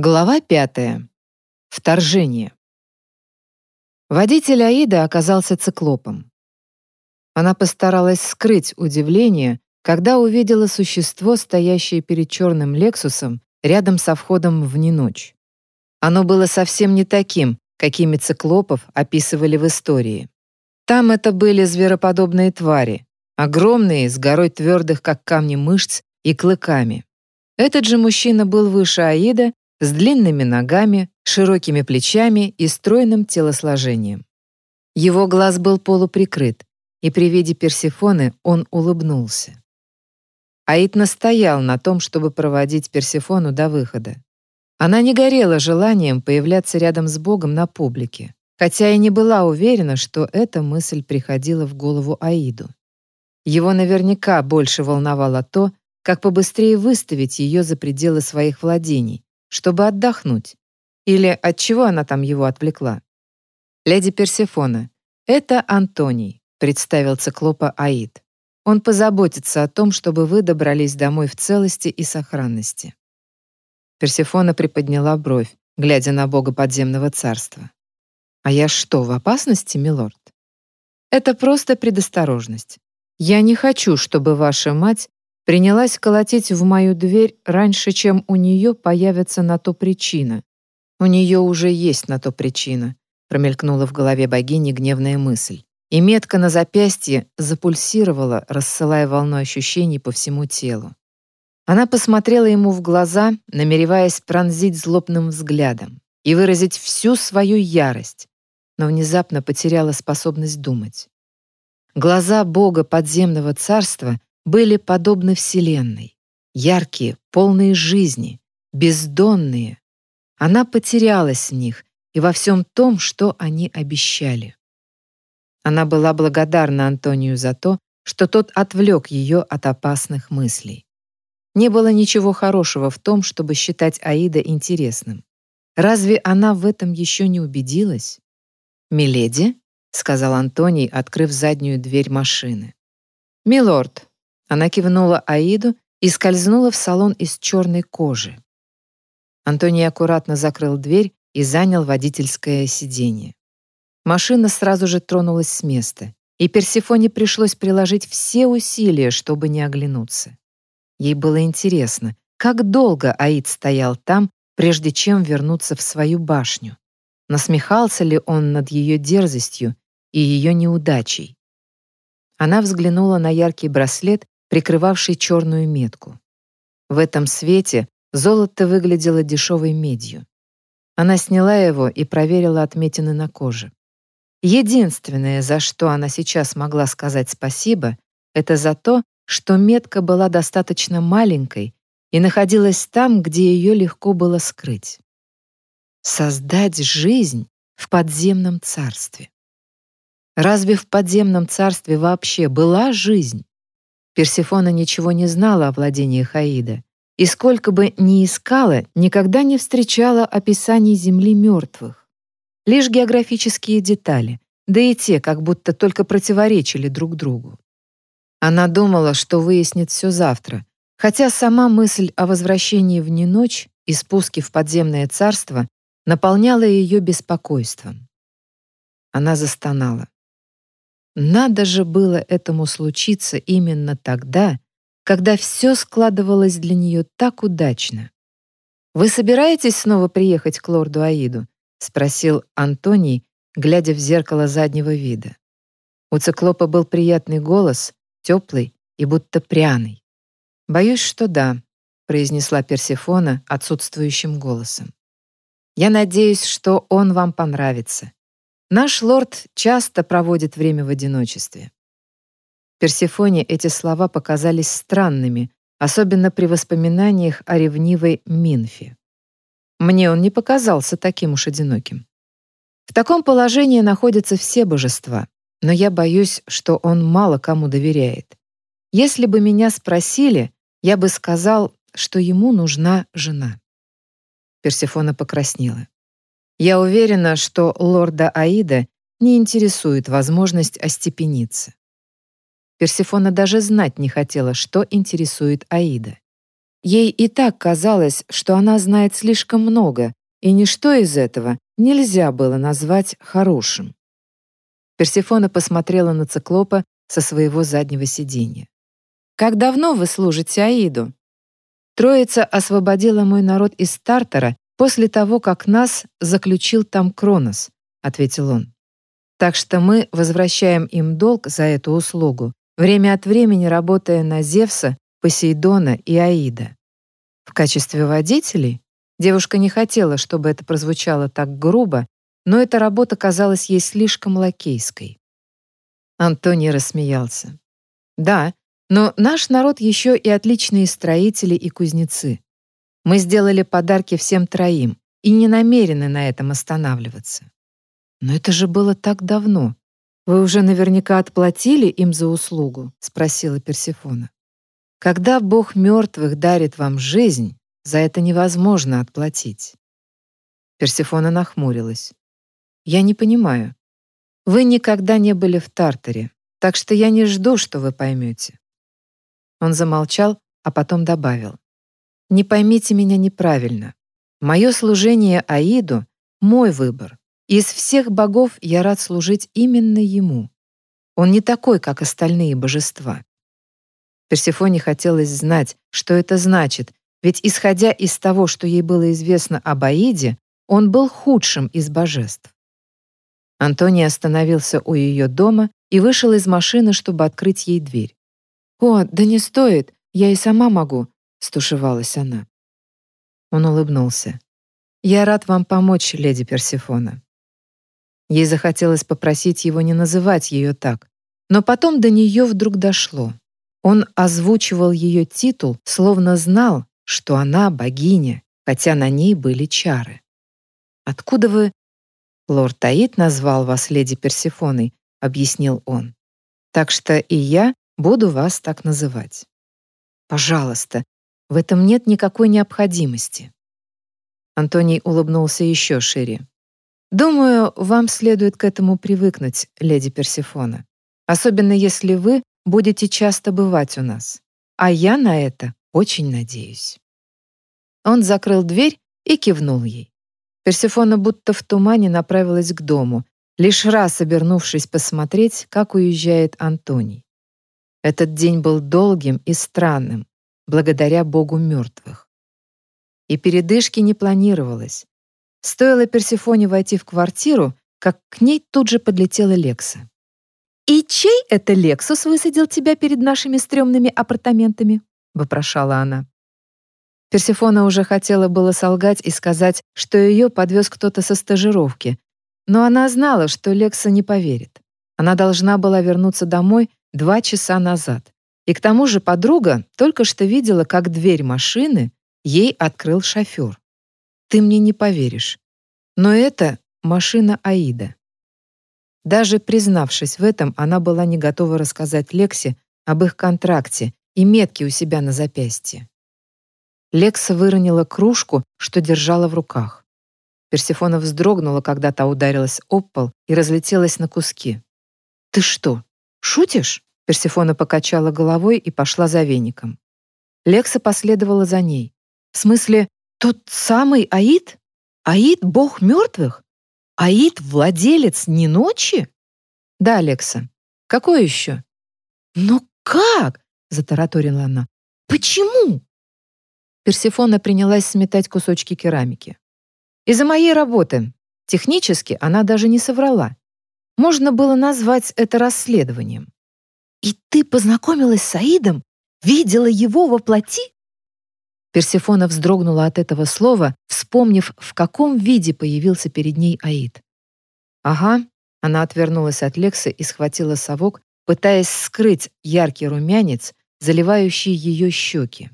Глава пятая. Вторжение. Водитель Аида оказался циклопом. Она постаралась скрыть удивление, когда увидела существо, стоящее перед черным Лексусом рядом со входом в неночь. Оно было совсем не таким, какими циклопов описывали в истории. Там это были звероподобные твари, огромные, с горой твердых, как камни мышц и клыками. Этот же мужчина был выше Аида с длинными ногами, широкими плечами и стройным телосложением. Его глаз был полуприкрыт, и при виде Персефоны он улыбнулся. Аид настоял на том, чтобы проводить Персефону до выхода. Она не горела желанием появляться рядом с Богом на публике, хотя и не была уверена, что эта мысль приходила в голову Аиду. Его наверняка больше волновало то, как побыстрее выставить ее за пределы своих владений, чтобы отдохнуть. Или от чего она там его отвлекла? Леди Персефона, это Антоний, представил циклопа Аид. Он позаботится о том, чтобы вы добрались домой в целости и сохранности. Персефона приподняла бровь, глядя на бога подземного царства. А я что, в опасности, милорд? Это просто предосторожность. Я не хочу, чтобы ваша мать принялась колотить в мою дверь раньше, чем у нее появится на то причина. У нее уже есть на то причина, промелькнула в голове богини гневная мысль. И метка на запястье запульсировала, рассылая волну ощущений по всему телу. Она посмотрела ему в глаза, намереваясь пронзить злобным взглядом и выразить всю свою ярость, но внезапно потеряла способность думать. Глаза бога подземного царства были подобны Вселенной, яркие, полные жизни, бездонные. Она потерялась в них и во всем том, что они обещали. Она была благодарна Антонию за то, что тот отвлек ее от опасных мыслей. Не было ничего хорошего в том, чтобы считать Аида интересным. Разве она в этом еще не убедилась? «Миледи?» — сказал Антоний, открыв заднюю дверь машины. «Милорд», она кивнула Аиду и скользнула в салон из черной кожи. Антоний аккуратно закрыл дверь и занял водительское сиденье. Машина сразу же тронулась с места, и Персефоне пришлось приложить все усилия, чтобы не оглянуться. Ей было интересно, как долго Аид стоял там, прежде чем вернуться в свою башню. Насмехался ли он над ее дерзостью и ее неудачей? Она взглянула на яркий браслет прикрывавший черную метку. В этом свете золото выглядело дешевой медью. Она сняла его и проверила отметины на коже. Единственное, за что она сейчас могла сказать спасибо, это за то, что метка была достаточно маленькой и находилась там, где ее легко было скрыть. Создать жизнь в подземном царстве. Разве в подземном царстве вообще была жизнь? Персефона ничего не знала о владениях Аида, и сколько бы ни искала, никогда не встречала описаний земли мертвых. Лишь географические детали, да и те как будто только противоречили друг другу. Она думала, что выяснит все завтра, хотя сама мысль о возвращении в неночь и спуске в подземное царство наполняла ее беспокойством. Она застонала. Надо же было этому случиться именно тогда, когда все складывалось для нее так удачно. «Вы собираетесь снова приехать к лорду Аиду?» — спросил Антоний, глядя в зеркало заднего вида. У циклопа был приятный голос, теплый и будто пряный. «Боюсь, что да», — произнесла Персефона отсутствующим голосом. «Я надеюсь, что он вам понравится. Наш лорд часто проводит время в одиночестве. Персефоне эти слова показались странными, особенно при воспоминаниях о ревнивой Минфе. Мне он не показался таким уж одиноким. В таком положении находятся все божества, но я боюсь, что он мало кому доверяет. Если бы меня спросили, я бы сказал, что ему нужна жена. Персефона покраснела. Я уверена, что лорда Аида не интересует возможность остепениться. Персефона даже знать не хотела, что интересует Аида. Ей и так казалось, что она знает слишком много, и ничто из этого нельзя было назвать хорошим. Персефона посмотрела на циклопа со своего заднего сиденья. «Как давно вы служите Аиду?» «Троица освободила мой народ из Тартара после того, как нас заключил там Кронос», — ответил он. «Так что мы возвращаем им долг за эту услугу, время от времени работая на Зевса, Посейдона и Аида. В качестве водителей девушка не хотела, чтобы это прозвучало так грубо, но эта работа казалась ей слишком лакейской. Антоний рассмеялся. «Да, но наш народ еще и отличные строители и кузнецы. Мы сделали подарки всем троим и не намерены на этом останавливаться. Но это же было так давно. Вы уже наверняка отплатили им за услугу?» — спросила Персефона. «Когда Бог мертвых дарит вам жизнь, за это невозможно отплатить». Персефона нахмурилась. «Я не понимаю. Вы никогда не были в Тартаре, так что я не жду, что вы поймете». Он замолчал, а потом добавил. «Не поймите меня неправильно. Мое служение Аиду — мой выбор. Из всех богов я рад служить именно ему. Он не такой, как остальные божества». Персефоне хотелось знать, что это значит, ведь, исходя из того, что ей было известно об Аиде, он был худшим из божеств. Антоний остановился у ее дома и вышел из машины, чтобы открыть ей дверь. «О, да не стоит, я и сама могу», — стушевалась она. Он улыбнулся. «Я рад вам помочь, леди Персифона». Ей захотелось попросить его не называть ее так, но потом до нее вдруг дошло. Он озвучивал ее титул, словно знал, что она богиня, хотя на ней были чары. «Откуда вы «Лорд Таит назвал вас леди Персифоной», — объяснил он. «Так что и я буду вас так называть». «Пожалуйста, в этом нет никакой необходимости». Антоний улыбнулся еще шире. «Думаю, вам следует к этому привыкнуть, леди Персифона, особенно если вы будете часто бывать у нас. А я на это очень надеюсь». Он закрыл дверь и кивнул ей. Персефона будто в тумане направилась к дому, лишь раз обернувшись посмотреть, как уезжает Антоний. Этот день был долгим и странным, благодаря Богу мертвых. И передышки не планировалось. Стоило Персефоне войти в квартиру, как к ней тут же подлетела Лекса. «И чей это Лексус высадил тебя перед нашими стрёмными апартаментами?» — вопрошала она. Персефона уже хотела было солгать и сказать, что ее подвез кто-то со стажировки, но она знала, что Лекса не поверит. Она должна была вернуться домой два часа назад. И к тому же подруга только что видела, как дверь машины ей открыл шофер. Ты мне не поверишь. Но это машина Аида. Даже признавшись в этом, она была не готова рассказать Лексе об их контракте и метке у себя на запястье. Лекса выронила кружку, что держала в руках. Персефона вздрогнула, когда та ударилась об пол и разлетелась на куски. «Ты что, шутишь?» Персефона покачала головой и пошла за веником. Лекса последовала за ней. «В смысле, тот самый Аид? Аид — бог мертвых? Аид — владелец не ночи?» «Да, Лекса. Какой еще?» «Но как?» — затараторила она. «Почему?» Персефона принялась сметать кусочки керамики. «Из-за моей работы. Технически она даже не соврала. Можно было назвать это расследованием». «И ты познакомилась с Аидом? Видела его во плоти?» Персефона вздрогнула от этого слова, вспомнив, в каком виде появился перед ней Аид. «Ага», — она отвернулась от Лекса и схватила совок, пытаясь скрыть яркий румянец, заливающий ее щеки.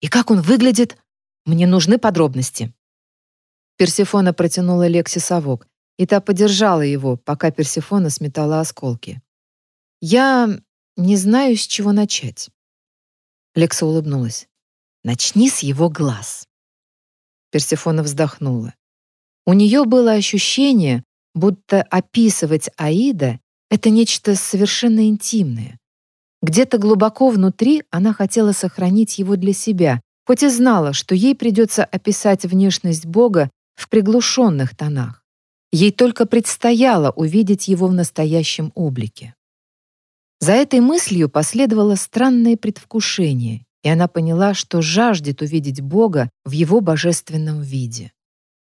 И как он выглядит? Мне нужны подробности. Персефона протянула Лекси совок, и та подержала его, пока Персефона сметала осколки. «Я не знаю, с чего начать». Лекса улыбнулась. «Начни с его глаз». Персефона вздохнула. У нее было ощущение, будто описывать Аида — это нечто совершенно интимное, где-то глубоко внутри она хотела сохранить его для себя, хоть и знала, что ей придется описать внешность Бога в приглушенных тонах. Ей только предстояло увидеть его в настоящем облике. За этой мыслью последовало странное предвкушение, и она поняла, что жаждет увидеть Бога в его божественном виде.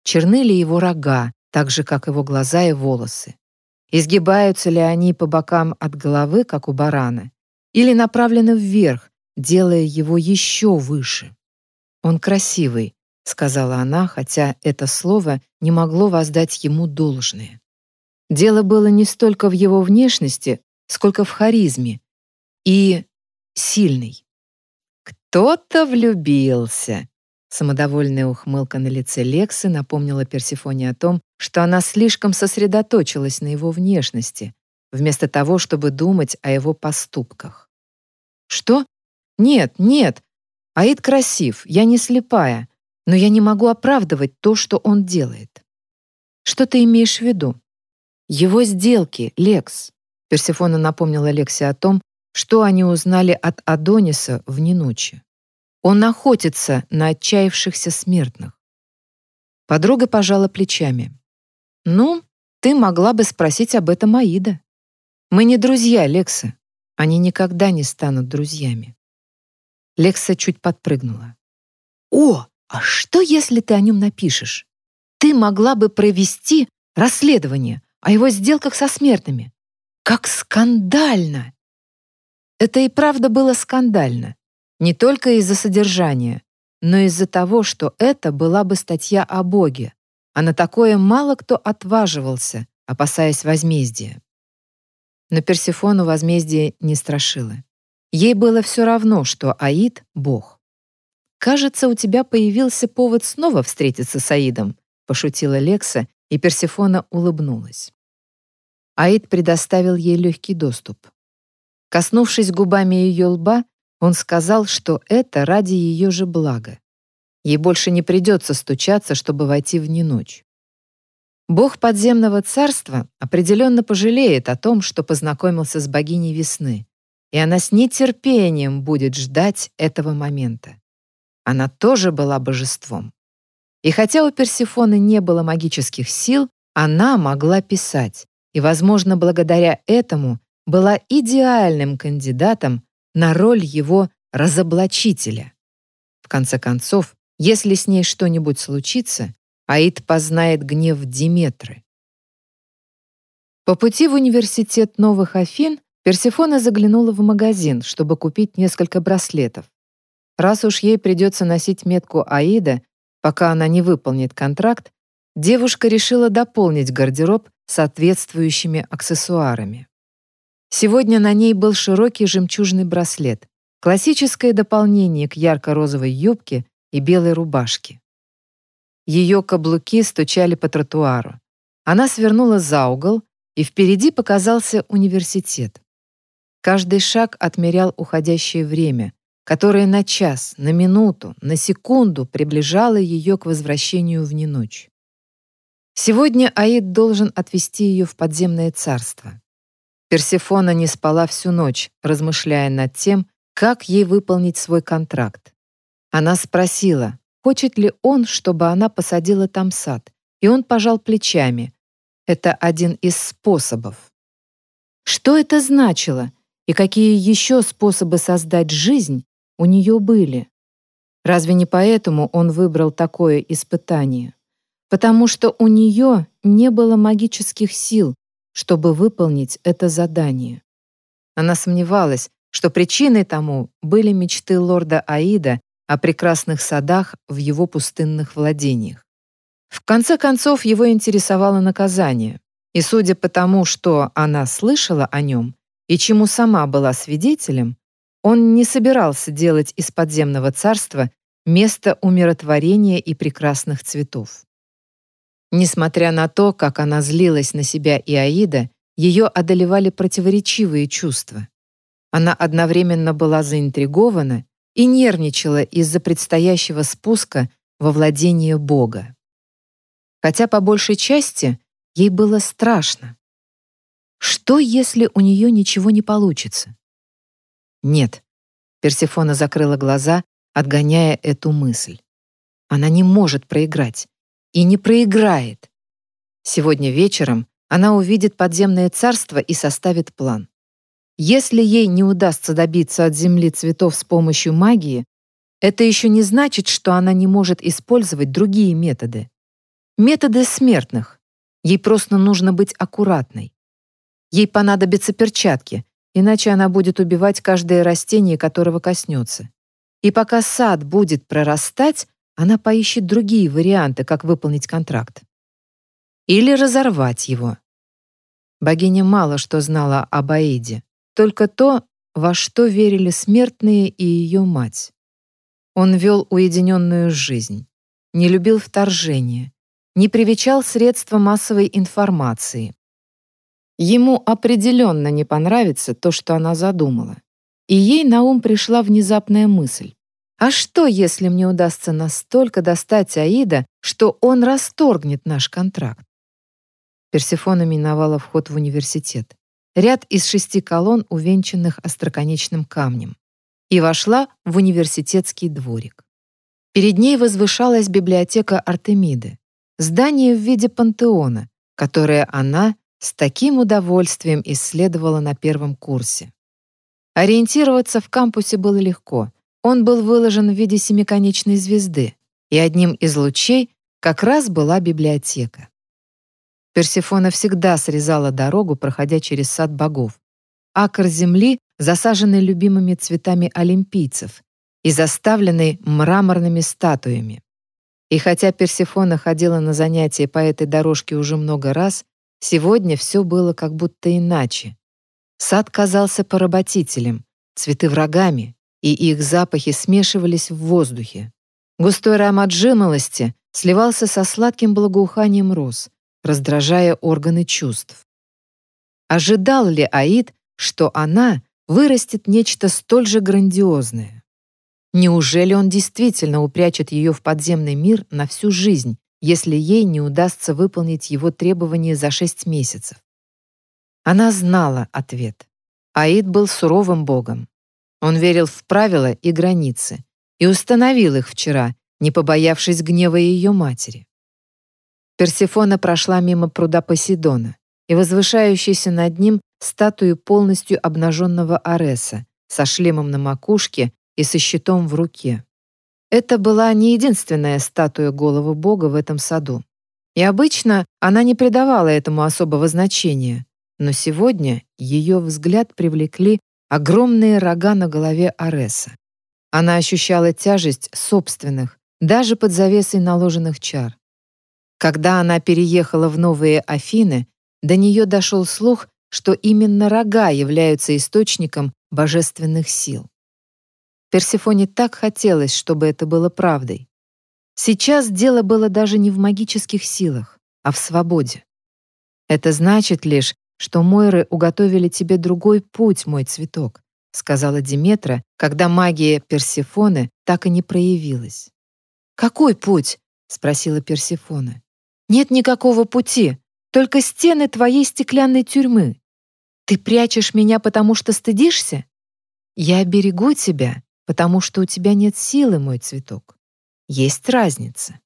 Черны ли его рога, так же, как его глаза и волосы? Изгибаются ли они по бокам от головы, как у барана, или направлены вверх, делая его еще выше? «Он красивый», — сказала она, хотя это слово не могло воздать ему должное. Дело было не столько в его внешности, сколько в харизме и сильный. «Кто-то влюбился», Самодовольная ухмылка на лице Лексы напомнила Персифоне о том, что она слишком сосредоточилась на его внешности, вместо того, чтобы думать о его поступках. «Что? Нет, нет. Аид красив, я не слепая, но я не могу оправдывать то, что он делает». «Что ты имеешь в виду?» «Его сделки, Лекс». Персифона напомнила Лексе о том, что они узнали от Адониса в ночи. Он охотится на отчаявшихся смертных. Подруга пожала плечами. «Ну, ты могла бы спросить об этом Аида. Мы не друзья, Лекса. Они никогда не станут друзьями». Лекса чуть подпрыгнула. «О, а что, если ты о нем напишешь? Ты могла бы провести расследование о его сделках со смертными. Как скандально!» Это и правда было скандально. Не только из-за содержания, но из-за того, что это была бы статья о Боге, а на такое мало кто отваживался, опасаясь возмездия. Но Персефону возмездие не страшило. Ей было все равно, что Аид — Бог. «Кажется, у тебя появился повод снова встретиться с Аидом», — пошутила Лекса, и Персефона улыбнулась. Аид предоставил ей легкий доступ. Коснувшись губами ее лба, он сказал, что это ради ее же блага. Ей больше не придется стучаться, чтобы войти в неночь. Бог подземного царства определенно пожалеет о том, что познакомился с богиней весны, и она с нетерпением будет ждать этого момента. Она тоже была божеством. И хотя у Персифоны не было магических сил, она могла писать, и, возможно, благодаря этому была идеальным кандидатом на роль его разоблачителя. В конце концов, если с ней что-нибудь случится, Аид познает гнев Диметры. По пути в университет Новых Афин Персефона заглянула в магазин, чтобы купить несколько браслетов. Раз уж ей придется носить метку Аида, пока она не выполнит контракт, девушка решила дополнить гардероб соответствующими аксессуарами. Сегодня на ней был широкий жемчужный браслет, классическое дополнение к ярко-розовой юбке и белой рубашке. Ее каблуки стучали по тротуару. Она свернула за угол, и впереди показался университет. Каждый шаг отмерял уходящее время, которое на час, на минуту, на секунду приближало ее к возвращению в неночь. Сегодня Аид должен отвезти ее в подземное царство. Персефона не спала всю ночь, размышляя над тем, как ей выполнить свой контракт. Она спросила, хочет ли он, чтобы она посадила там сад, и он пожал плечами. Это один из способов. Что это значило и какие еще способы создать жизнь у нее были? Разве не поэтому он выбрал такое испытание? Потому что у нее не было магических сил, чтобы выполнить это задание. Она сомневалась, что причиной тому были мечты лорда Аида о прекрасных садах в его пустынных владениях. В конце концов, его интересовало наказание, и судя по тому, что она слышала о нем и чему сама была свидетелем, он не собирался делать из подземного царства место умиротворения и прекрасных цветов. Несмотря на то, как она злилась на себя и Аида, ее одолевали противоречивые чувства. Она одновременно была заинтригована и нервничала из-за предстоящего спуска во владение Бога. Хотя по большей части ей было страшно. Что, если у нее ничего не получится? Нет. Персефона закрыла глаза, отгоняя эту мысль. Она не может проиграть. И не проиграет. Сегодня вечером она увидит подземное царство и составит план. Если ей не удастся добиться от Земли цветов с помощью магии, это еще не значит, что она не может использовать другие методы. Методы смертных. Ей просто нужно быть аккуратной. Ей понадобятся перчатки, иначе она будет убивать каждое растение, которого коснется. И пока сад будет прорастать, она поищет другие варианты, как выполнить контракт. Или разорвать его. Богиня мало что знала об Аиде, только то, во что верили смертные и ее мать. Он вел уединенную жизнь, не любил вторжения, не привечал средства массовой информации. Ему определенно не понравится то, что она задумала. И ей на ум пришла внезапная мысль. А что, если мне удастся настолько достать Аида, что он расторгнет наш контракт? Персефона миновала вход в университет. Ряд из шести колонн, увенчанных остроконечным камнем и вошла в университетский дворик. Перед ней возвышалась библиотека Артемиды, здание в виде пантеона, которое она с таким удовольствием исследовала на первом курсе. Ориентироваться в кампусе было легко. Он был выложен в виде семиконечной звезды, и одним из лучей как раз была библиотека. Персефона всегда срезала дорогу, проходя через сад богов. Акр земли засаженный любимыми цветами олимпийцев и заставленный мраморными статуями. И хотя Персефона ходила на занятия по этой дорожке уже много раз, сегодня все было как будто иначе. Сад казался поработителем, цветы врагами, и их запахи смешивались в воздухе. Густой аромат жимолости сливался со сладким благоуханием роз, раздражая органы чувств. Ожидал ли Аид, что она вырастет нечто столь же грандиозное. Неужели он действительно упрячет ее в подземный мир на всю жизнь, если ей не удастся выполнить его требования за шесть месяцев? Она знала ответ. Аид был суровым богом. Он верил в правила и границы и установил их вчера, не побоявшись гнева ее матери. Персефона прошла мимо пруда Посейдона, и возвышающейся над ним статую полностью обнаженного Ареса со шлемом на макушке и со щитом в руке. Это была не единственная статуя головы бога в этом саду. И обычно она не придавала этому особого значения, но сегодня ее взгляд привлекли огромные рога на голове Ареса. Она ощущала тяжесть собственных, даже под завесой наложенных чар. Когда она переехала в Новые Афины, до нее дошел слух, что именно рога являются источником божественных сил. Персефоне так хотелось, чтобы это было правдой. Сейчас дело было даже не в магических силах, а в свободе. Это значит лишь, что Мойры уготовили тебе другой путь, мой цветок, сказала Диметра, когда магия Персефоны так и не проявилась. Какой путь? спросила Персефона. Нет никакого пути, только стены твоей стеклянной тюрьмы. Ты прячешь меня, потому что стыдишься? Я берегу тебя, потому что у тебя нет силы, мой цветок. Есть разница.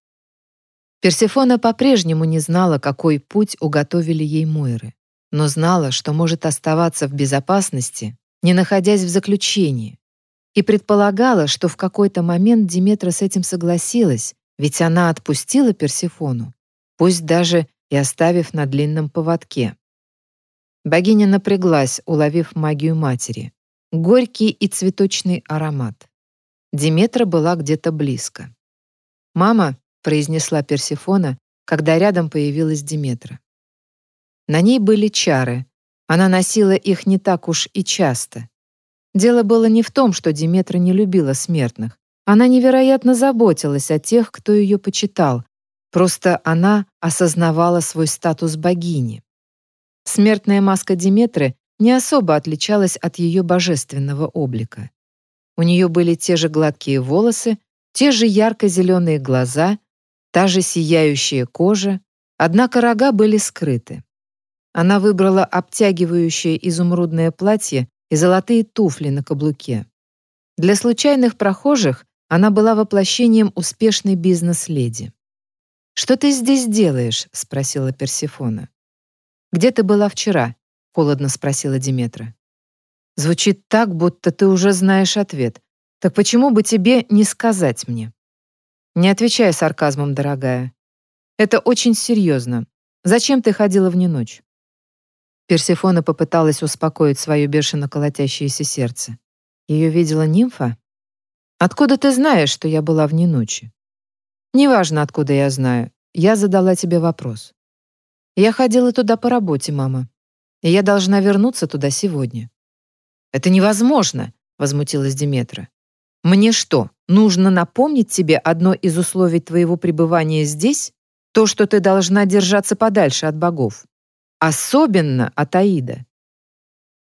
Персефона по-прежнему не знала, какой путь уготовили ей Мойры, но знала, что может оставаться в безопасности, не находясь в заключении, и предполагала, что в какой-то момент Диметра с этим согласилась, ведь она отпустила Персефону, пусть даже и оставив на длинном поводке. Богиня напряглась, уловив магию матери. Горький и цветочный аромат. Диметра была где-то близко. «Мама», — произнесла Персефона, когда рядом появилась Диметра. На ней были чары. Она носила их не так уж и часто. Дело было не в том, что Диметра не любила смертных. Она невероятно заботилась о тех, кто ее почитал, Просто она осознавала свой статус богини. Смертная маска Диметры не особо отличалась от ее божественного облика. У нее были те же гладкие волосы, те же ярко-зеленые глаза, та же сияющая кожа, однако рога были скрыты. Она выбрала обтягивающее изумрудное платье и золотые туфли на каблуке. Для случайных прохожих она была воплощением успешной бизнес-леди. «Что ты здесь делаешь?» — спросила Персифона. «Где ты была вчера?» — холодно спросила Диметра. «Звучит так, будто ты уже знаешь ответ. Так почему бы тебе не сказать мне?» «Не отвечай сарказмом, дорогая. Это очень серьезно. Зачем ты ходила в ночь?» Персифона попыталась успокоить свое бешено колотящееся сердце. Ее видела нимфа? «Откуда ты знаешь, что я была вне ночи?» «Неважно, откуда я знаю. Я задала тебе вопрос. Я ходила туда по работе, мама. И я должна вернуться туда сегодня». «Это невозможно!» — возмутилась Диметра. «Мне что, нужно напомнить тебе одно из условий твоего пребывания здесь? То, что ты должна держаться подальше от богов. Особенно от Аида».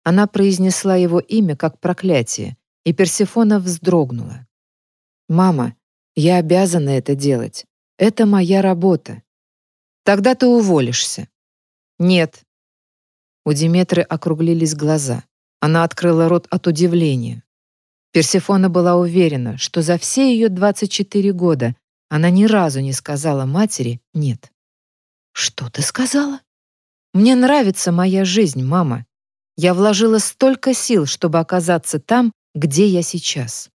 Она произнесла его имя как проклятие, и Персефона вздрогнула. «Мама, я обязана это делать. Это моя работа. Тогда ты уволишься». «Нет». У Диметры округлились глаза. Она открыла рот от удивления. Персефона была уверена, что за все ее 24 года она ни разу не сказала матери «нет». «Что ты сказала?» «Мне нравится моя жизнь, мама. Я вложила столько сил, чтобы оказаться там, где я сейчас.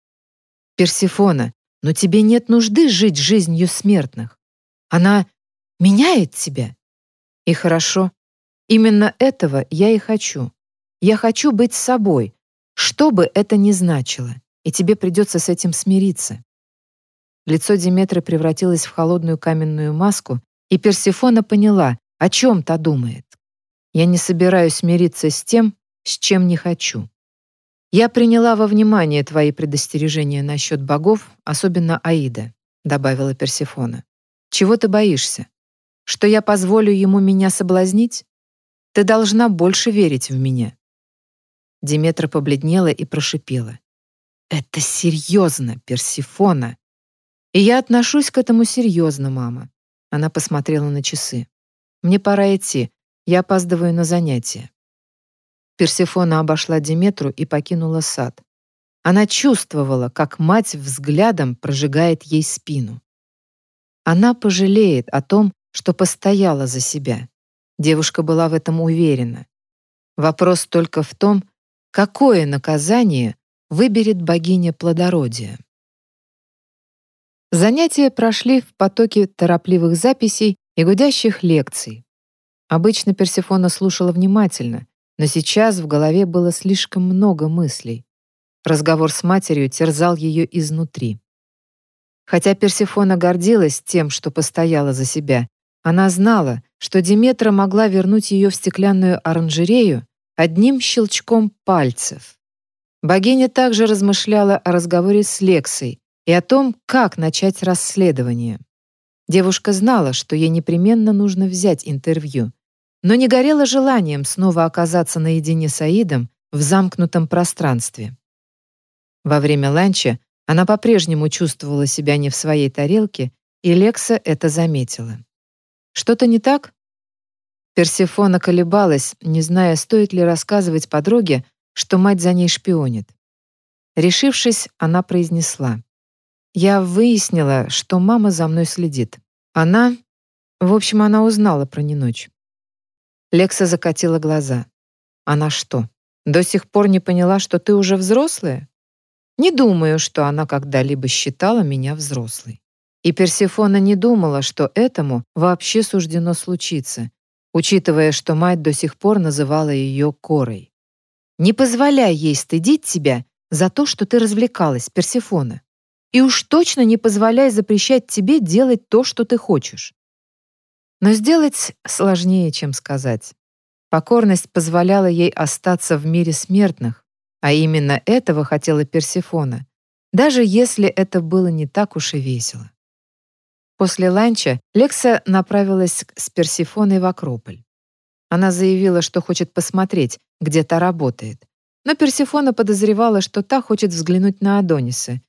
Персифона, но тебе нет нужды жить жизнью смертных. Она меняет тебя. И хорошо. Именно этого я и хочу. Я хочу быть собой, что бы это ни значило, и тебе придется с этим смириться. Лицо Диметры превратилось в холодную каменную маску, и Персифона поняла, о чем та думает. Я не собираюсь мириться с тем, с чем не хочу. «Я приняла во внимание твои предостережения насчет богов, особенно Аида», — добавила Персефона. «Чего ты боишься? Что я позволю ему меня соблазнить? Ты должна больше верить в меня». Диметра побледнела и прошипела. «Это серьезно, Персефона!» «И я отношусь к этому серьезно, мама». Она посмотрела на часы. «Мне пора идти. Я опаздываю на занятия». Персефона обошла Диметру и покинула сад. Она чувствовала, как мать взглядом прожигает ей спину. Она пожалеет о том, что постояла за себя. Девушка была в этом уверена. Вопрос только в том, какое наказание выберет богиня плодородия. Занятия прошли в потоке торопливых записей и гудящих лекций. Обычно Персефона слушала внимательно, но сейчас в голове было слишком много мыслей. Разговор с матерью терзал ее изнутри. Хотя Персефона гордилась тем, что постояла за себя, она знала, что Диметра могла вернуть ее в стеклянную оранжерею одним щелчком пальцев. Богиня также размышляла о разговоре с Лексой и о том, как начать расследование. Девушка знала, что ей непременно нужно взять интервью, но не горела желанием снова оказаться наедине с Аидом в замкнутом пространстве. Во время ланча она по-прежнему чувствовала себя не в своей тарелке, и Лекса это заметила. «Что-то не так?» Персефона колебалась, не зная, стоит ли рассказывать подруге, что мать за ней шпионит. Решившись, она произнесла. «Я выяснила, что мама за мной следит. Она... В общем, она узнала про неночь. Лекса закатила глаза. Она что, до сих пор не поняла, что ты уже взрослая? Не думаю, что она когда-либо считала меня взрослой. И Персефона не думала, что этому вообще суждено случиться, учитывая, что мать до сих пор называла ее Корой. Не позволяй ей стыдить тебя за то, что ты развлекалась, Персефона. И уж точно не позволяй запрещать тебе делать то, что ты хочешь. Но сделать сложнее, чем сказать. Покорность позволяла ей остаться в мире смертных, а именно этого хотела Персефона, даже если это было не так уж и весело. После ланча Лекса направилась с Персефоной в Акрополь. Она заявила, что хочет посмотреть, где та работает. Но Персефона подозревала, что та хочет взглянуть на Адониса.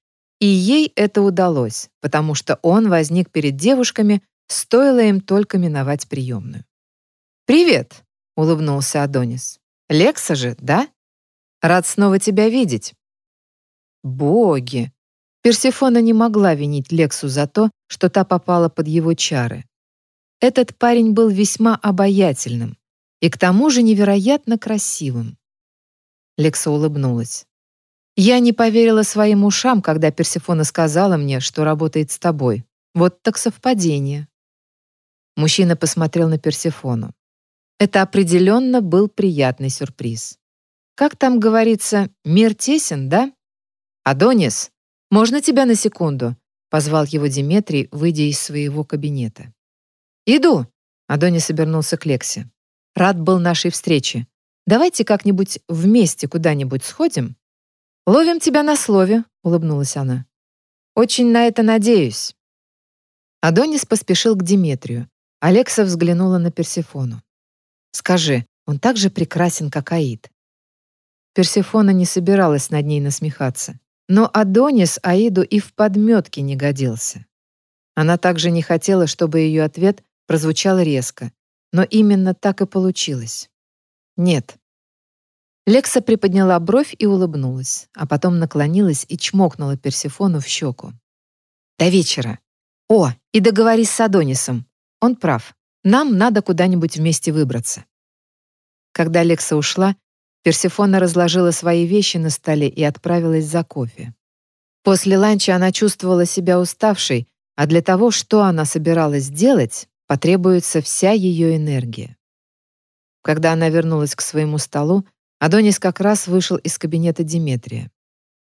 И ей это удалось, потому что он возник перед девушками Стоило им только миновать приемную. «Привет!» — улыбнулся Адонис. «Лекса же, да? Рад снова тебя видеть». «Боги!» Персефона не могла винить Лексу за то, что та попала под его чары. Этот парень был весьма обаятельным и к тому же невероятно красивым. Лекса улыбнулась. Я не поверила своим ушам, когда Персефона сказала мне, что работает с тобой. Вот так совпадение. Мужчина посмотрел на Персефону. Это определенно был приятный сюрприз. Как там говорится, мир тесен, да? Адонис, можно тебя на секунду? Позвал его Диметрий, выйдя из своего кабинета. Иду. Адонис обернулся к Лексе. Рад был нашей встрече. Давайте как-нибудь вместе куда-нибудь сходим. Ловим тебя на слове, улыбнулась она. Очень на это надеюсь. Адонис поспешил к Диметрию. Алекса взглянула на Персефону. Скажи, он так же прекрасен, как Аид. Персефона не собиралась над ней насмехаться. Но Адонис Аиду и в подметке не годился. Она также не хотела, чтобы ее ответ прозвучал резко, но именно так и получилось. Нет. Лекса приподняла бровь и улыбнулась, а потом наклонилась и чмокнула Персефону в щеку. «До вечера. О, и договорись с Адонисом. Он прав. Нам надо куда-нибудь вместе выбраться». Когда Лекса ушла, Персефона разложила свои вещи на столе и отправилась за кофе. После ланча она чувствовала себя уставшей, а для того, что она собиралась делать, потребуется вся ее энергия. Когда она вернулась к своему столу, Адонис как раз вышел из кабинета Диметрия.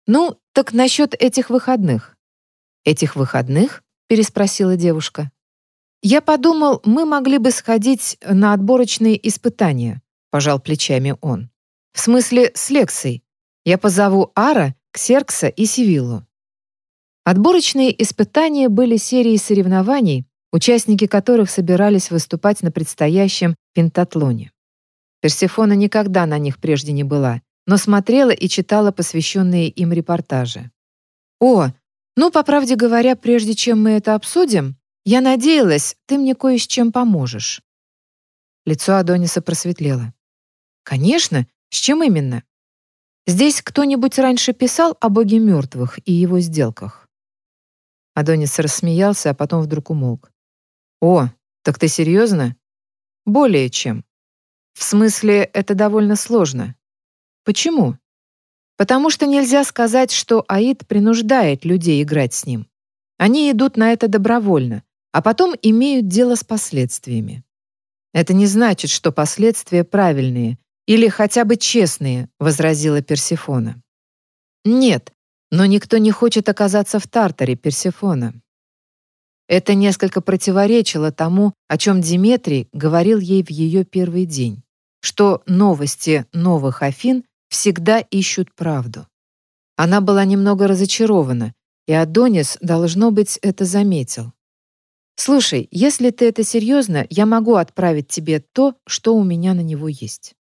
«Ну, так насчет этих выходных». «Этих выходных?» — переспросила девушка. «Я подумал, мы могли бы сходить на отборочные испытания», — пожал плечами он. В смысле, с Лексой. Я позову Ара, Ксеркса и Сивиллу. Отборочные испытания были серией соревнований, участники которых собирались выступать на предстоящем пентатлоне. Персефона никогда на них прежде не была, но смотрела и читала посвященные им репортажи. «О, ну, по правде говоря, прежде чем мы это обсудим, я надеялась, ты мне кое с чем поможешь». Лицо Адониса просветлело. «Конечно, с чем именно? Здесь кто-нибудь раньше писал о боге мертвых и его сделках? Адонис рассмеялся, а потом вдруг умолк. О, так ты серьезно? Более чем. В смысле, это довольно сложно. Почему? Потому что нельзя сказать, что Аид принуждает людей играть с ним. Они идут на это добровольно, а потом имеют дело с последствиями. Это не значит, что последствия правильные, или хотя бы честные, возразила Персефона. Нет, но никто не хочет оказаться в Тартаре, Персефона. Это несколько противоречило тому, о чем Диметрий говорил ей в ее первый день, что новости новых Афин всегда ищут правду. Она была немного разочарована, и Адонис, должно быть, это заметил. «Слушай, если ты это серьезно, я могу отправить тебе то, что у меня на него есть».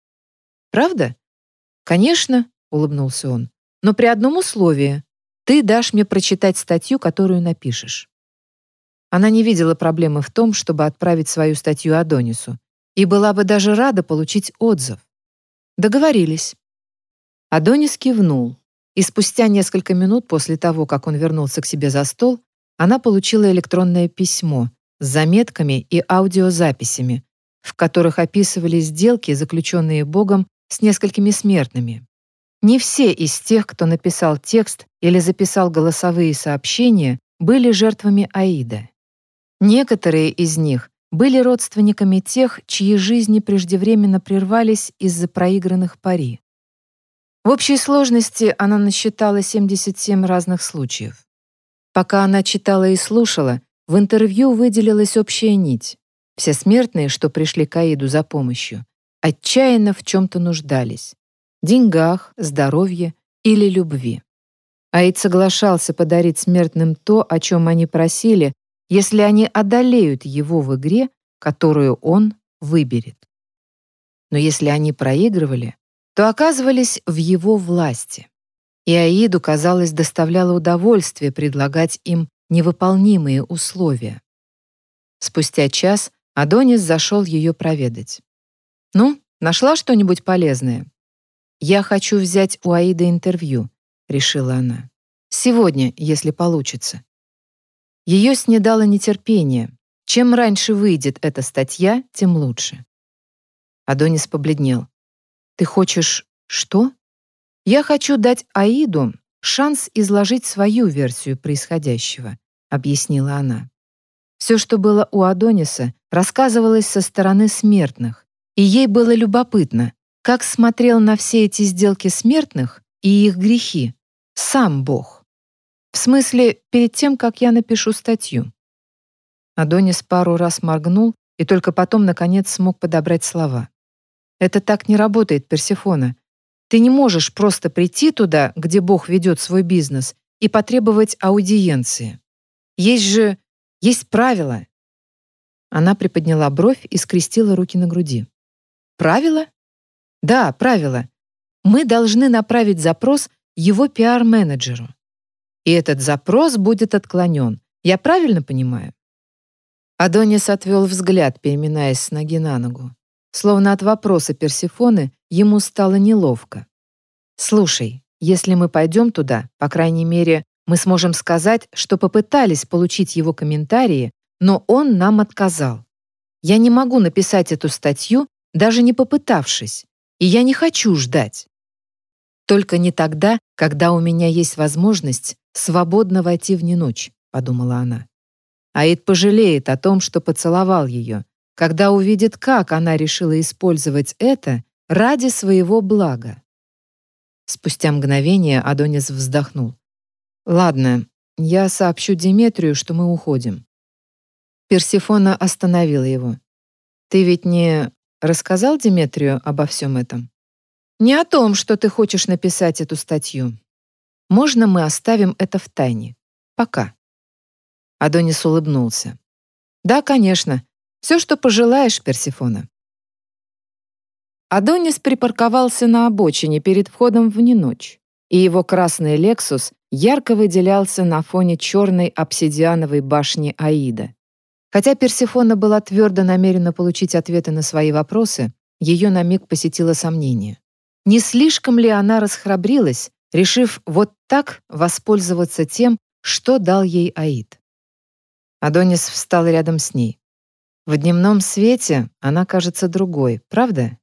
Правда? Конечно, улыбнулся он. Но при одном условии. Ты дашь мне прочитать статью, которую напишешь. Она не видела проблемы в том, чтобы отправить свою статью Адонису, и была бы даже рада получить отзыв. Договорились. Адонис кивнул, и спустя несколько минут после того, как он вернулся к себе за стол, она получила электронное письмо с заметками и аудиозаписями, в которых описывались сделки, заключенные Богом с несколькими смертными. Не все из тех, кто написал текст или записал голосовые сообщения, были жертвами Аида. Некоторые из них были родственниками тех, чьи жизни преждевременно прервались из-за проигранных пари. В общей сложности она насчитала 77 разных случаев. Пока она читала и слушала, в интервью выделилась общая нить. Все смертные, что пришли к Аиду за помощью, отчаянно в чем-то нуждались — деньгах, здоровье или любви. Аид соглашался подарить смертным то, о чем они просили, если они одолеют его в игре, которую он выберет. Но если они проигрывали, то оказывались в его власти. И Аиду, казалось, доставляло удовольствие предлагать им невыполнимые условия. Спустя час Адонис зашел ее проведать. «Ну, нашла что-нибудь полезное?» «Я хочу взять у Аиды интервью», — решила она. Сегодня, если получится. Ее снедало нетерпение. Чем раньше выйдет эта статья, тем лучше. Адонис побледнел. «Ты хочешь что?» «Я хочу дать Аиду шанс изложить свою версию происходящего», объяснила она. Все, что было у Адониса, рассказывалось со стороны смертных, и ей было любопытно, как смотрел на все эти сделки смертных и их грехи сам Бог. В смысле, перед тем, как я напишу статью. Адонис пару раз моргнул и только потом, наконец, смог подобрать слова. «Это так не работает, Персефона. Ты не можешь просто прийти туда, где Бог ведет свой бизнес, и потребовать аудиенции. Есть же... есть правила». Она приподняла бровь и скрестила руки на груди. «Правила?» «Да, правила. Мы должны направить запрос его пиар-менеджеру. И этот запрос будет отклонен. Я правильно понимаю?» Адонис отвел взгляд, переминаясь с ноги на ногу. Словно от вопроса Персифоны ему стало неловко. «Слушай, если мы пойдем туда, по крайней мере, мы сможем сказать, что попытались получить его комментарии, но он нам отказал. Я не могу написать эту статью, даже не попытавшись, и я не хочу ждать. Только не тогда, когда у меня есть возможность свободно войти в неночь», — подумала она. Аид пожалеет о том, что поцеловал ее, когда увидит, как она решила использовать это ради своего блага. Спустя мгновение Адонис вздохнул. «Ладно, я сообщу Диметрию, что мы уходим». Персифона остановила его. «Ты ведь не рассказал Диметрию обо всем этом?» «Не о том, что ты хочешь написать эту статью. Можно мы оставим это в тайне? Пока». Адонис улыбнулся. «Да, конечно. Все, что пожелаешь, Персифона». Адонис припарковался на обочине перед входом в неночь, и его красный «Лексус» ярко выделялся на фоне черной обсидиановой башни Аида. Хотя Персифона была твердо намерена получить ответы на свои вопросы, ее на миг посетило сомнение. Не слишком ли она расхрабрилась, решив вот так воспользоваться тем, что дал ей Аид? Адонис встал рядом с ней. В дневном свете она кажется другой, правда?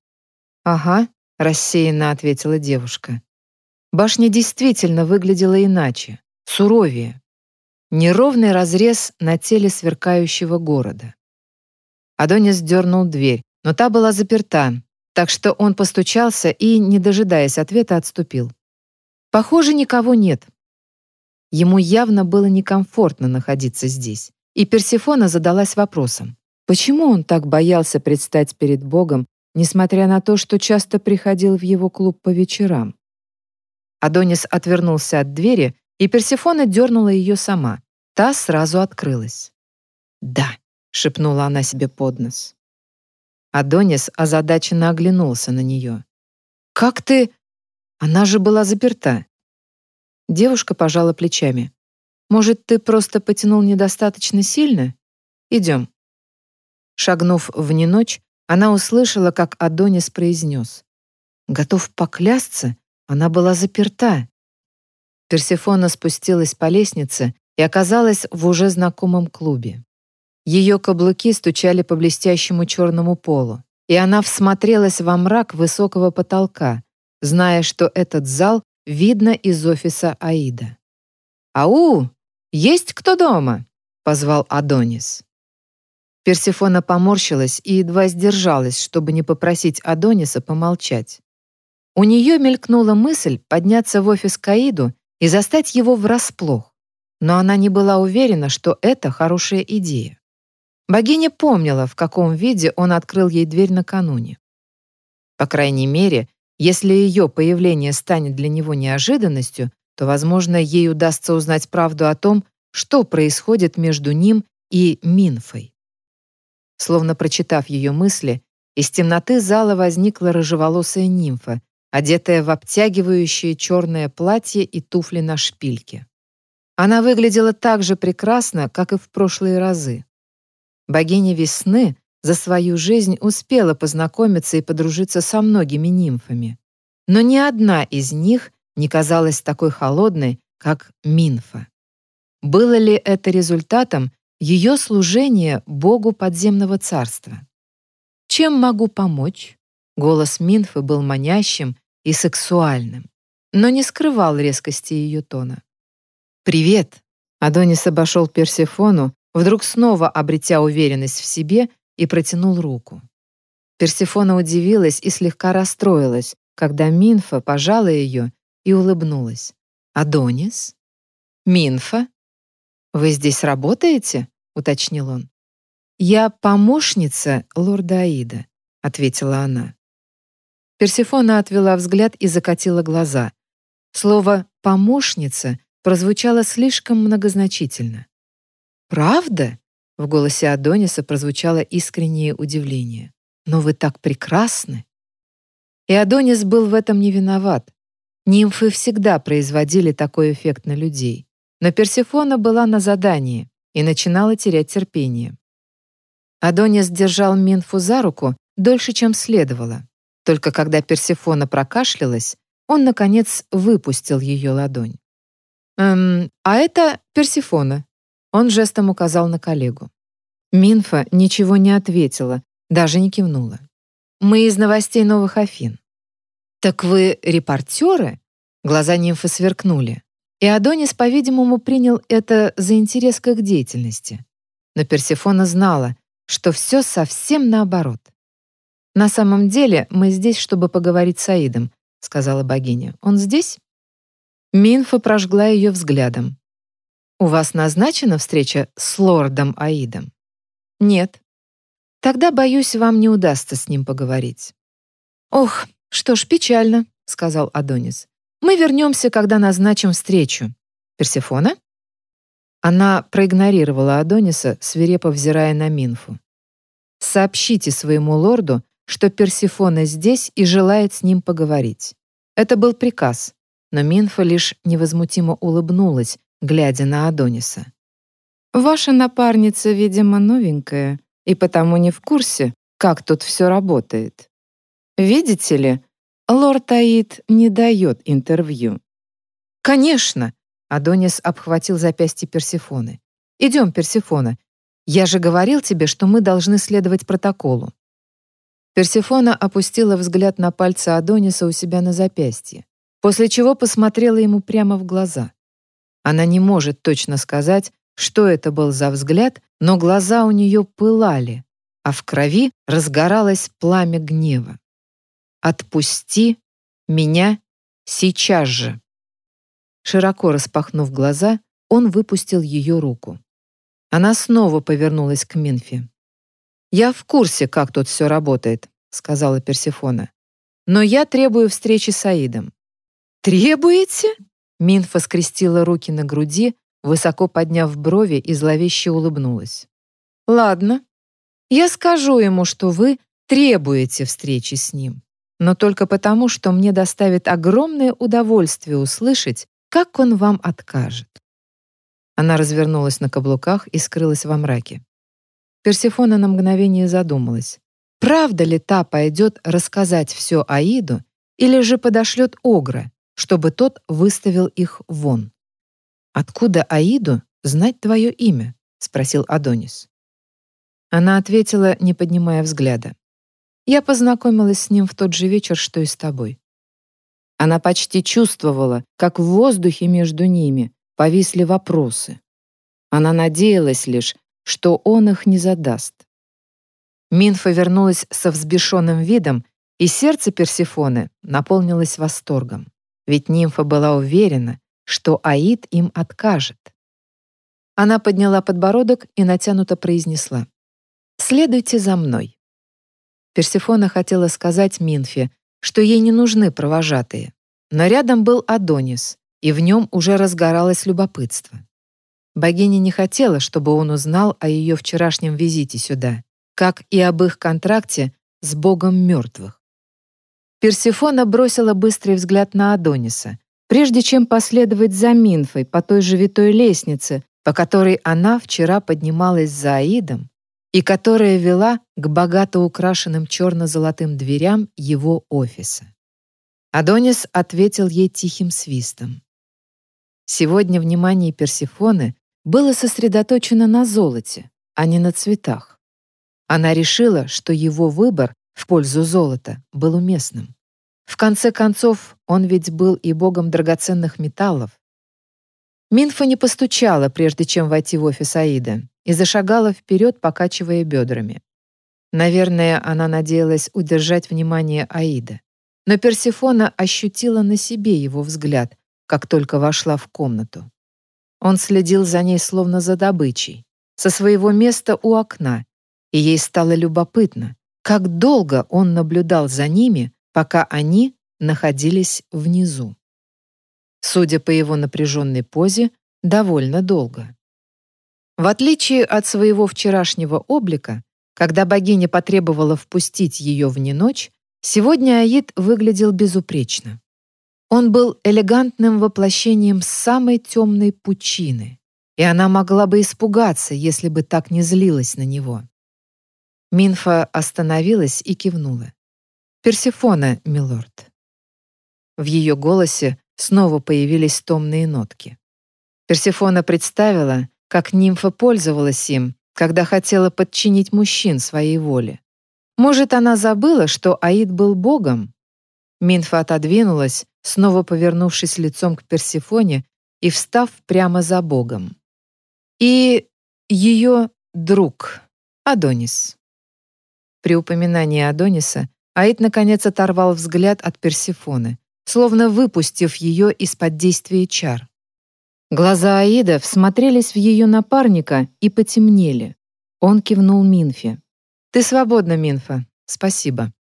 Ага, рассеянно ответила девушка. Башня действительно выглядела иначе, суровее. Неровный разрез на теле сверкающего города. Адонис дернул дверь, но та была заперта, так что он постучался и, не дожидаясь ответа, отступил. Похоже, никого нет. Ему явно было некомфортно находиться здесь. И Персефона задалась вопросом, почему он так боялся предстать перед Богом, несмотря на то, что часто приходил в его клуб по вечерам. Адонис отвернулся от двери, и Персефона дернула ее сама. Та сразу открылась. «Да», — шепнула она себе под нос. Адонис озадаченно оглянулся на нее. «Как ты...» Она же была заперта. Девушка пожала плечами. Может, ты просто потянул недостаточно сильно? Идем». Шагнув в неночь, она услышала, как Адонис произнес. Готов поклясться, она была заперта. Персефона спустилась по лестнице и оказалась в уже знакомом клубе. Ее каблуки стучали по блестящему черному полу, и она всмотрелась во мрак высокого потолка, зная, что этот зал видно из офиса Аида. «Ау!» «Есть кто дома?» — позвал Адонис. Персифона поморщилась и едва сдержалась, чтобы не попросить Адониса помолчать. У нее мелькнула мысль подняться в офис Каиду и застать его врасплох, но она не была уверена, что это хорошая идея. Богиня помнила, в каком виде он открыл ей дверь накануне. По крайней мере, если ее появление станет для него неожиданностью, то, возможно, ей удастся узнать правду о том, что происходит между ним и Минфой. Словно прочитав ее мысли, из темноты зала возникла рыжеволосая нимфа, одетая в обтягивающее черное платье и туфли на шпильке. Она выглядела так же прекрасно, как и в прошлые разы. Богиня весны за свою жизнь успела познакомиться и подружиться со многими нимфами. Но ни одна из них не казалась такой холодной, как Минфа. Было ли это результатом ее служения Богу подземного царства? «Чем могу помочь?» Голос Минфы был манящим и сексуальным, но не скрывал резкости ее тона. «Привет!» Адонис обошел Персефону, вдруг снова обретя уверенность в себе и протянул руку. Персефона удивилась и слегка расстроилась, когда Минфа пожала ее и улыбнулась. «Адонис? Минфа? Вы здесь работаете?» — уточнил он. «Я помощница лорда Аида», — ответила она. Персефона отвела взгляд и закатила глаза. Слово «помощница» прозвучало слишком многозначительно. «Правда?» — в голосе Адониса прозвучало искреннее удивление. «Но вы так прекрасны!» И Адонис был в этом не виноват. Нимфы всегда производили такой эффект на людей. Но Персефона была на задании и начинала терять терпение. Адонис держал Минфу за руку дольше, чем следовало. Только когда Персефона прокашлялась, он, наконец, выпустил ее ладонь. «Эм, а это Персефона», — он жестом указал на коллегу. Минфа ничего не ответила, даже не кивнула. «Мы из новостей Новых Афин». «Так вы репортеры?» Глаза нимфы сверкнули. И Адонис, по-видимому, принял это за интерес к их деятельности. Но Персефона знала, что все совсем наоборот. «На самом деле мы здесь, чтобы поговорить с Аидом», — сказала богиня. «Он здесь?» Минфа прожгла ее взглядом. «У вас назначена встреча с лордом Аидом?» «Нет». «Тогда, боюсь, вам не удастся с ним поговорить». «Ох, что ж, печально», — сказал Адонис. «Мы вернемся, когда назначим встречу. Персефона?» Она проигнорировала Адониса, свирепо взирая на Минфу. «Сообщите своему лорду, что Персефона здесь и желает с ним поговорить». Это был приказ, но Минфа лишь невозмутимо улыбнулась, глядя на Адониса. «Ваша напарница, видимо, новенькая, и потому не в курсе, как тут все работает. Видите ли, лорд Аид не дает интервью». «Конечно!» Адонис обхватил запястье Персефоны. «Идем, Персефона. Я же говорил тебе, что мы должны следовать протоколу». Персефона опустила взгляд на пальцы Адониса у себя на запястье, после чего посмотрела ему прямо в глаза. Она не может точно сказать, что это был за взгляд, но глаза у нее пылали, а в крови разгоралось пламя гнева. «Отпусти меня сейчас же!» Широко распахнув глаза, он выпустил ее руку. Она снова повернулась к Минфи. «Я в курсе, как тут все работает», — сказала Персефона. «Но я требую встречи с Аидом». «Требуете?» Минфа скрестила руки на груди, высоко подняв брови и зловеще улыбнулась. «Ладно, я скажу ему, что вы требуете встречи с ним, но только потому, что мне доставит огромное удовольствие услышать, как он вам откажет?» Она развернулась на каблуках и скрылась во мраке. Персефона на мгновение задумалась. Правда ли та пойдет рассказать все Аиду, или же подошлет Огра, чтобы тот выставил их вон? «Откуда Аиду знать твое имя?» — спросил Адонис. Она ответила, не поднимая взгляда. «Я познакомилась с ним в тот же вечер, что и с тобой. Она почти чувствовала, как в воздухе между ними повисли вопросы. Она надеялась лишь, что он их не задаст. Минфа вернулась со взбешенным видом, и сердце Персефоны наполнилось восторгом. Ведь нимфа была уверена, что Аид им откажет. Она подняла подбородок и натянуто произнесла. «Следуйте за мной». Персефона хотела сказать Минфе, что ей не нужны провожатые. Но рядом был Адонис, и в нем уже разгоралось любопытство. Богиня не хотела, чтобы он узнал о ее вчерашнем визите сюда, как и об их контракте с богом мертвых. Персефона бросила быстрый взгляд на Адониса, прежде чем последовать за Минфой по той же витой лестнице, по которой она вчера поднималась за Аидом и которая вела к богато украшенным черно-золотым дверям его офиса. Адонис ответил ей тихим свистом. Сегодня внимание Персифоны было сосредоточено на золоте, а не на цветах. Она решила, что его выбор в пользу золота был уместным. В конце концов, он ведь был и богом драгоценных металлов. Минфа не постучала, прежде чем войти в офис Аида, и зашагала вперед, покачивая бедрами. Наверное, она надеялась удержать внимание Аида. Но Персифона ощутила на себе его взгляд, как только вошла в комнату. Он следил за ней словно за добычей, со своего места у окна, и ей стало любопытно, как долго он наблюдал за ними, пока они находились внизу. Судя по его напряженной позе, довольно долго. В отличие от своего вчерашнего облика, когда богиня потребовала впустить ее в неночь, сегодня Аид выглядел безупречно. Он был элегантным воплощением самой темной пучины, и она могла бы испугаться, если бы так не злилась на него. Минфа остановилась и кивнула. «Персифона, милорд». В ее голосе снова появились томные нотки. Персифона представила, как нимфа пользовалась им, когда хотела подчинить мужчин своей воле. Может, она забыла, что Аид был богом? Минфа отодвинулась, снова повернувшись лицом к Персифоне и встав прямо за Богом. И ее друг, Адонис. При упоминании Адониса Аид наконец оторвал взгляд от Персифоны, словно выпустив ее из-под действия чар. Глаза Аида всмотрелись в ее напарника и потемнели. Он кивнул Минфе. «Ты свободна, Минфа. Спасибо».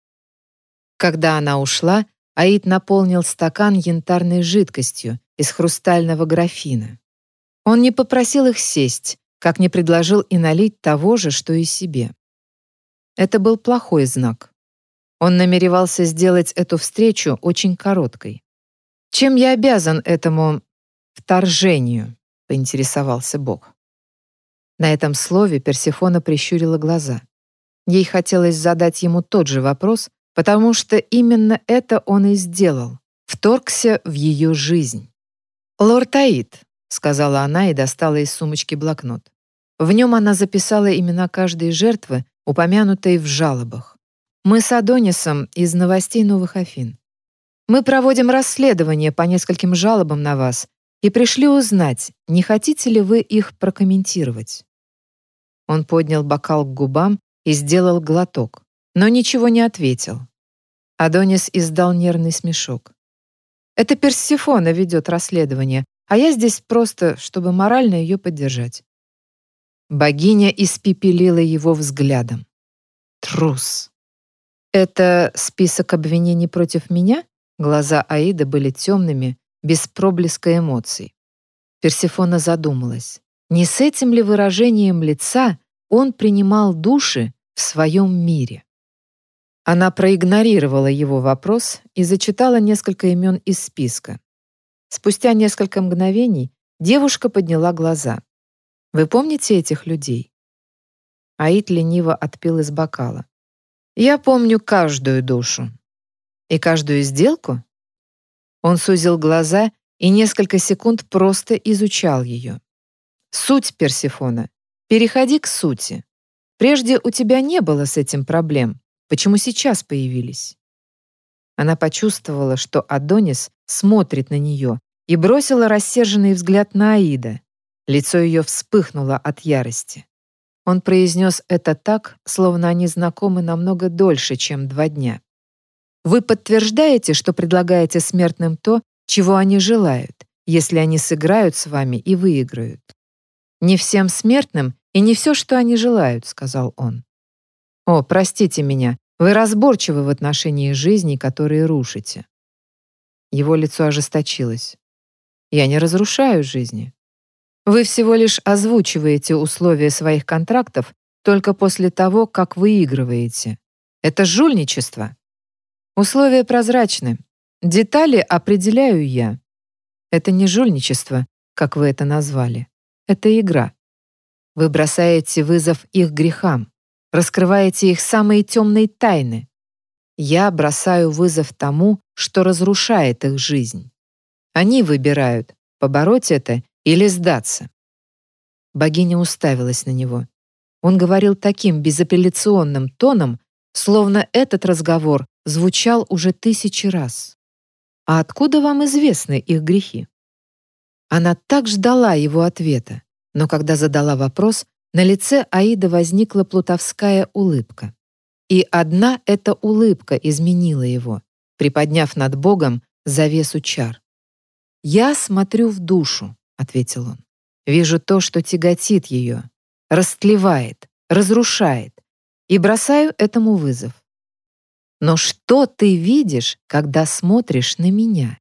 Когда она ушла, Аид наполнил стакан янтарной жидкостью из хрустального графина. Он не попросил их сесть, как не предложил и налить того же, что и себе. Это был плохой знак. Он намеревался сделать эту встречу очень короткой. «Чем я обязан этому вторжению?» — поинтересовался Бог. На этом слове Персефона прищурила глаза. Ей хотелось задать ему тот же вопрос, потому что именно это он и сделал, вторгся в ее жизнь. «Лорд Аид», — сказала она и достала из сумочки блокнот. В нем она записала имена каждой жертвы, упомянутой в жалобах. «Мы с Адонисом из новостей Новых Афин. Мы проводим расследование по нескольким жалобам на вас и пришли узнать, не хотите ли вы их прокомментировать». Он поднял бокал к губам и сделал глоток, но ничего не ответил. Адонис издал нервный смешок. «Это Персифона ведет расследование, а я здесь просто, чтобы морально ее поддержать». Богиня испепелила его взглядом. «Трус!» «Это список обвинений против меня?» Глаза Аида были темными, без проблеска эмоций. Персифона задумалась. Не с этим ли выражением лица он принимал души в своем мире? Она проигнорировала его вопрос и зачитала несколько имен из списка. Спустя несколько мгновений девушка подняла глаза. «Вы помните этих людей?» Аид лениво отпил из бокала. «Я помню каждую душу. И каждую сделку?» Он сузил глаза и несколько секунд просто изучал ее. «Суть Персифона. Переходи к сути. Прежде у тебя не было с этим проблем. Почему сейчас появились? Она почувствовала, что Адонис смотрит на нее и бросила рассерженный взгляд на Аида. Лицо ее вспыхнуло от ярости. Он произнес это так, словно они знакомы намного дольше, чем два дня. «Вы подтверждаете, что предлагаете смертным то, чего они желают, если они сыграют с вами и выиграют?» «Не всем смертным и не все, что они желают», — сказал он. О, простите меня, вы разборчивы в отношении жизни, которые рушите. Его лицо ожесточилось. Я не разрушаю жизни. Вы всего лишь озвучиваете условия своих контрактов только после того, как выигрываете. Это жульничество. Условия прозрачны. Детали определяю я. Это не жульничество, как вы это назвали. Это игра. Вы бросаете вызов их грехам раскрываете их самые темные тайны. Я бросаю вызов тому, что разрушает их жизнь. Они выбирают, побороть это или сдаться. Богиня уставилась на него. Он говорил таким безапелляционным тоном, словно этот разговор звучал уже тысячи раз. «А откуда вам известны их грехи?» Она так ждала его ответа, но когда задала вопрос, на лице Аида возникла плутовская улыбка. И одна эта улыбка изменила его, приподняв над Богом завесу чар. «Я смотрю в душу», — ответил он. «Вижу то, что тяготит ее, растлевает, разрушает, и бросаю этому вызов. Но что ты видишь, когда смотришь на меня?»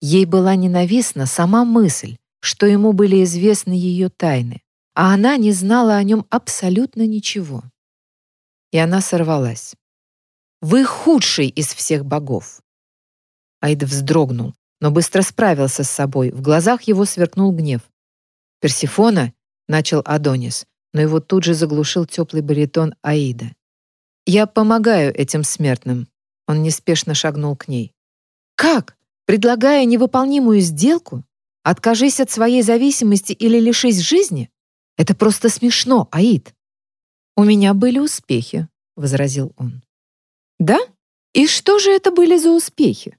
Ей была ненавистна сама мысль, что ему были известны ее тайны, а она не знала о нем абсолютно ничего. И она сорвалась. «Вы худший из всех богов!» Аид вздрогнул, но быстро справился с собой. В глазах его сверкнул гнев. «Персифона?» — начал Адонис, но его тут же заглушил теплый баритон Аида. «Я помогаю этим смертным». Он неспешно шагнул к ней. «Как? Предлагая невыполнимую сделку? Откажись от своей зависимости или лишись жизни? Это просто смешно, Аид». «У меня были успехи», — возразил он. «Да? И что же это были за успехи?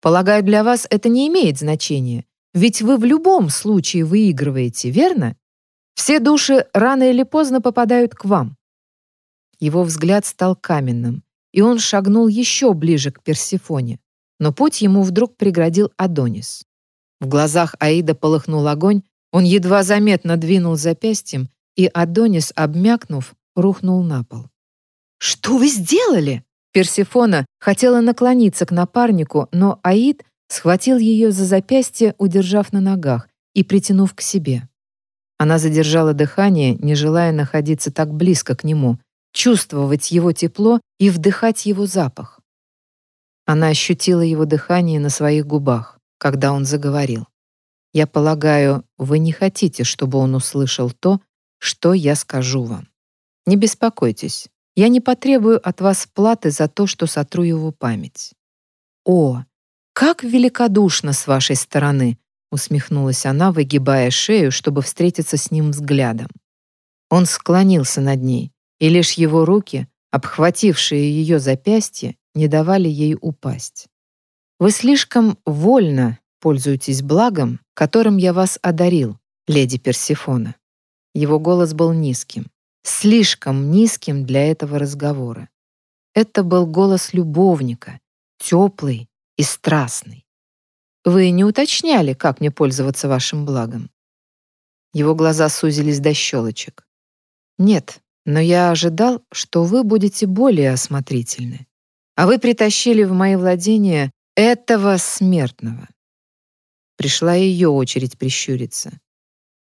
Полагаю, для вас это не имеет значения, ведь вы в любом случае выигрываете, верно? Все души рано или поздно попадают к вам». Его взгляд стал каменным, и он шагнул еще ближе к Персифоне, но путь ему вдруг преградил Адонис. В глазах Аида полыхнул огонь, он едва заметно двинул запястьем, и Адонис, обмякнув, рухнул на пол. «Что вы сделали?» Персифона хотела наклониться к напарнику, но Аид схватил ее за запястье, удержав на ногах и притянув к себе. Она задержала дыхание, не желая находиться так близко к нему, чувствовать его тепло и вдыхать его запах. Она ощутила его дыхание на своих губах, когда он заговорил. «Я полагаю, вы не хотите, чтобы он услышал то, что я скажу вам. Не беспокойтесь, я не потребую от вас платы за то, что сотру его память». «О, как великодушно с вашей стороны!» усмехнулась она, выгибая шею, чтобы встретиться с ним взглядом. Он склонился над ней, и лишь его руки, обхватившие ее запястье, не давали ей упасть. «Вы слишком вольно пользуетесь благом, которым я вас одарил, леди Персифона». Его голос был низким слишком низким для этого разговора. Это был голос любовника, теплый и страстный. Вы не уточняли, как мне пользоваться вашим благом? Его глаза сузились до щелочек. Нет, но я ожидал, что вы будете более осмотрительны. А вы притащили в мои владения этого смертного. Пришла ее очередь прищуриться.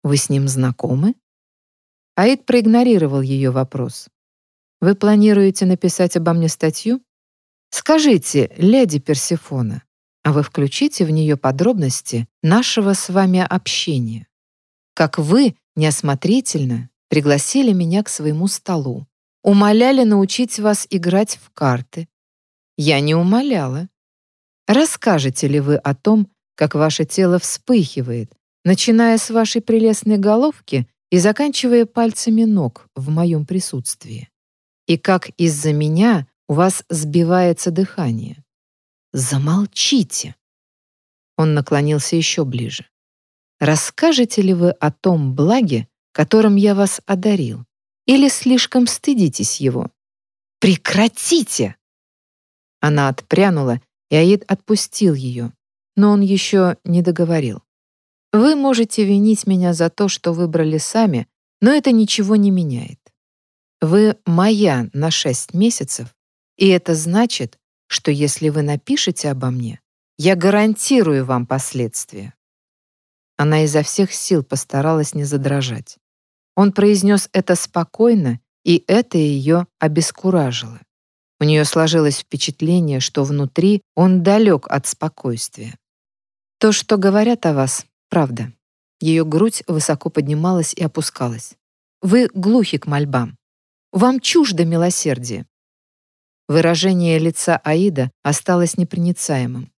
Вы с ним знакомы? Аид проигнорировал ее вопрос. «Вы планируете написать обо мне статью? Скажите, леди Персифона, а вы включите в нее подробности нашего с вами общения. Как вы неосмотрительно пригласили меня к своему столу, умоляли научить вас играть в карты. Я не умоляла. Расскажете ли вы о том, как ваше тело вспыхивает, начиная с вашей прелестной головки и заканчивая пальцами ног в моем присутствии. И как из-за меня у вас сбивается дыхание. Замолчите. Он наклонился еще ближе. Расскажете ли вы о том благе, которым я вас одарил, или слишком стыдитесь его? Прекратите! Она отпрянула, и Аид отпустил ее, но он еще не договорил. Вы можете винить меня за то, что выбрали сами, но это ничего не меняет. Вы моя на шесть месяцев, и это значит, что если вы напишете обо мне, я гарантирую вам последствия. Она изо всех сил постаралась не задрожать. Он произнес это спокойно, и это ее обескуражило. У нее сложилось впечатление, что внутри он далек от спокойствия. То, что говорят о вас, Правда. Ее грудь высоко поднималась и опускалась. Вы глухи к мольбам. Вам чуждо милосердие. Выражение лица Аида осталось непроницаемым.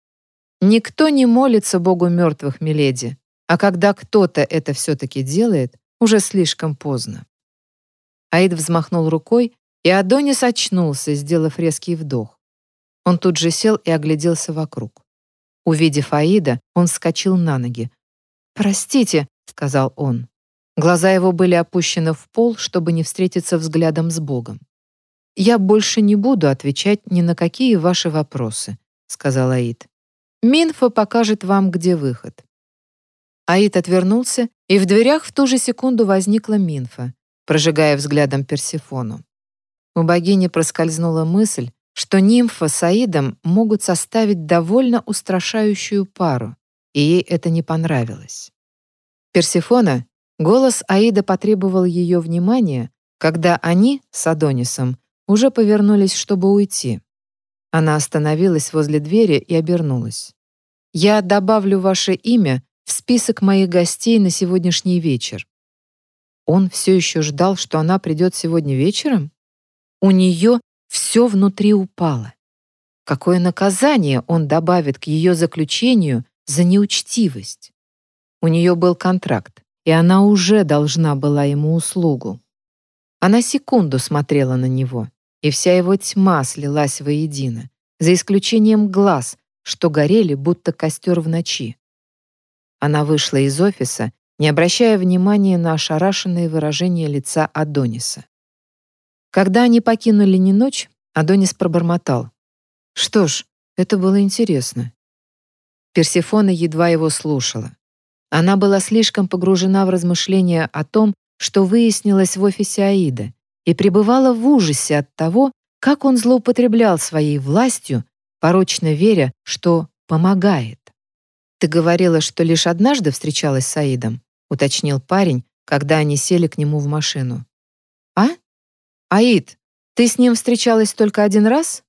Никто не молится Богу мертвых, миледи, а когда кто-то это все-таки делает, уже слишком поздно. Аид взмахнул рукой, и Адонис очнулся, сделав резкий вдох. Он тут же сел и огляделся вокруг. Увидев Аида, он вскочил на ноги. «Простите», — сказал он. Глаза его были опущены в пол, чтобы не встретиться взглядом с Богом. «Я больше не буду отвечать ни на какие ваши вопросы», — сказал Аид. «Минфа покажет вам, где выход». Аид отвернулся, и в дверях в ту же секунду возникла Минфа, прожигая взглядом Персефону. У богини проскользнула мысль, что нимфа с Аидом могут составить довольно устрашающую пару, и ей это не понравилось. Персефона, голос Аида потребовал ее внимания, когда они с Адонисом уже повернулись, чтобы уйти. Она остановилась возле двери и обернулась. «Я добавлю ваше имя в список моих гостей на сегодняшний вечер». Он все еще ждал, что она придет сегодня вечером? У нее все внутри упало. Какое наказание он добавит к ее заключению за неучтивость? У нее был контракт, и она уже должна была ему услугу. Она секунду смотрела на него, и вся его тьма слилась воедино, за исключением глаз, что горели, будто костер в ночи. Она вышла из офиса, не обращая внимания на ошарашенное выражение лица Адониса. Когда они покинули не ночь, Адонис пробормотал. Что ж, это было интересно. Персефона едва его слушала. Она была слишком погружена в размышления о том, что выяснилось в офисе Аида, и пребывала в ужасе от того, как он злоупотреблял своей властью, порочно веря, что помогает. «Ты говорила, что лишь однажды встречалась с Аидом», уточнил парень, когда они сели к нему в машину. «А?» «Аид, ты с ним встречалась только один раз?»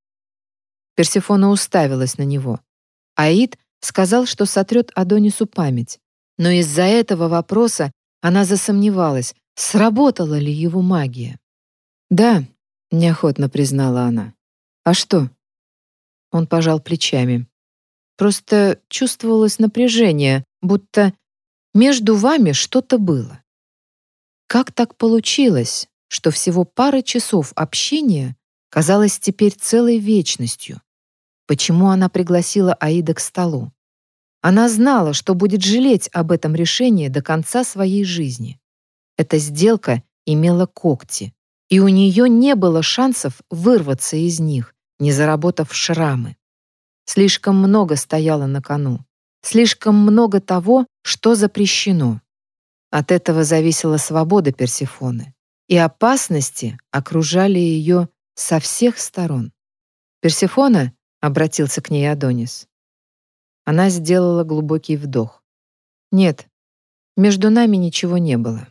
Персефона уставилась на него. Аид сказал, что сотрет Адонису память, но из-за этого вопроса она засомневалась, сработала ли его магия. «Да», — неохотно признала она. «А что?» Он пожал плечами. «Просто чувствовалось напряжение, будто между вами что-то было. Как так получилось, что всего пара часов общения казалась теперь целой вечностью. Почему она пригласила Аида к столу? Она знала, что будет жалеть об этом решении до конца своей жизни. Эта сделка имела когти, и у нее не было шансов вырваться из них, не заработав шрамы. Слишком много стояло на кону. Слишком много того, что запрещено. От этого зависела свобода Персефоны и опасности окружали ее со всех сторон. «Персефона?» — обратился к ней Адонис. Она сделала глубокий вдох. «Нет, между нами ничего не было.